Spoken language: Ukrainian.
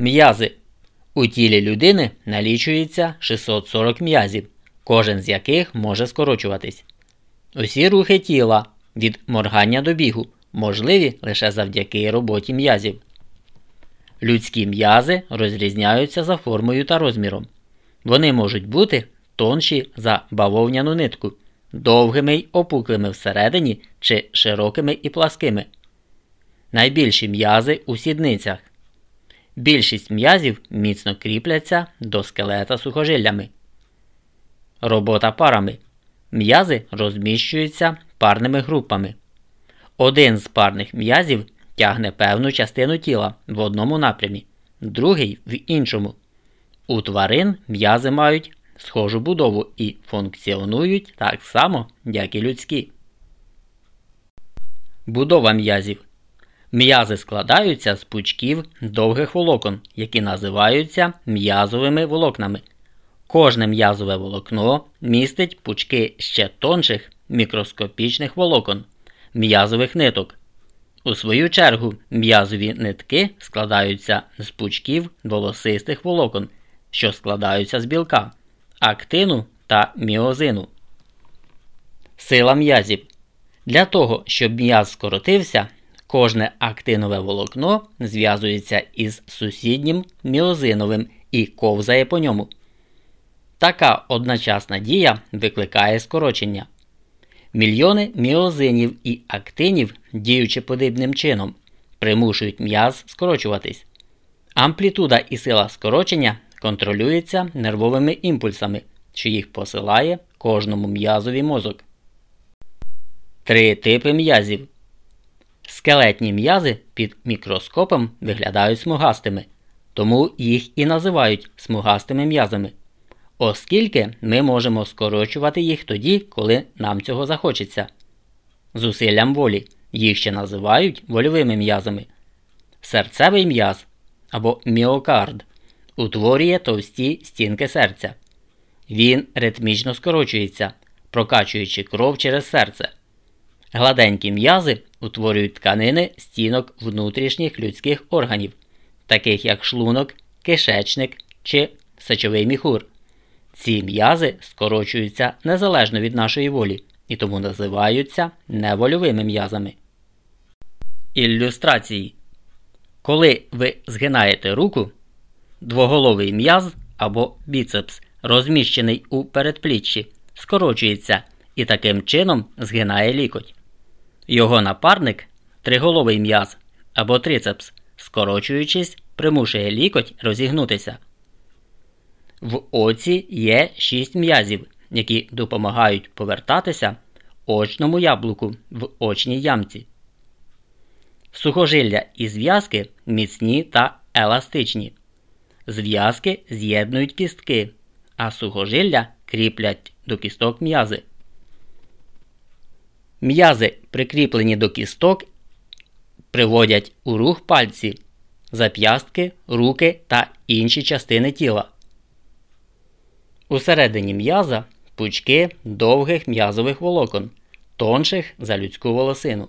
М'язи. У тілі людини налічується 640 м'язів, кожен з яких може скорочуватись. Усі рухи тіла від моргання до бігу можливі лише завдяки роботі м'язів. Людські м'язи розрізняються за формою та розміром. Вони можуть бути тонші за бавовняну нитку, довгими й опуклими всередині чи широкими і пласкими. Найбільші м'язи у сідницях. Більшість м'язів міцно кріпляться до скелета сухожиллями. Робота парами. М'язи розміщуються парними групами. Один з парних м'язів тягне певну частину тіла в одному напрямі, другий в іншому. У тварин м'язи мають схожу будову і функціонують так само, як і людські. Будова м'язів. М'язи складаються з пучків довгих волокон, які називаються м'язовими волокнами. Кожне м'язове волокно містить пучки ще тонших мікроскопічних волокон, м'язових ниток. У свою чергу м'язові нитки складаються з пучків волосистих волокон, що складаються з білка, актину та міозину. Сила м'язів. Для того, щоб м'яз скоротився, кожне актинове волокно зв'язується із сусіднім міозиновим і ковзає по ньому. Така одночасна дія викликає скорочення. Мільйони міозинів і актинів, діючи подібним чином, примушують м'яз скорочуватись. Амплітуда і сила скорочення контролюються нервовими імпульсами, що їх посилає кожному м'язові мозок. Три типи м'язів. Скелетні м'язи під мікроскопом виглядають смугастими, тому їх і називають смугастими м'язами оскільки ми можемо скорочувати їх тоді, коли нам цього захочеться. Зусиллям волі їх ще називають вольовими м'язами. Серцевий м'яз або міокард утворює товсті стінки серця. Він ритмічно скорочується, прокачуючи кров через серце. Гладенькі м'язи утворюють тканини стінок внутрішніх людських органів, таких як шлунок, кишечник чи сечовий міхур. Ці м'язи скорочуються незалежно від нашої волі і тому називаються невольовими м'язами. Ілюстрації. Коли ви згинаєте руку, двоголовий м'яз або біцепс, розміщений у передпліччі, скорочується і таким чином згинає лікоть. Його напарник триголовий м'яз або трицепс, скорочуючись, примушує лікоть розігнутися. В оці є шість м'язів, які допомагають повертатися очному яблуку в очній ямці. Сухожилля і зв'язки міцні та еластичні. Зв'язки з'єднують кістки, а сухожилля кріплять до кісток м'язи. М'язи, прикріплені до кісток, приводять у рух пальці, зап'ястки, руки та інші частини тіла. Усередині м'яза пучки довгих м'язових волокон, тонших за людську волосину.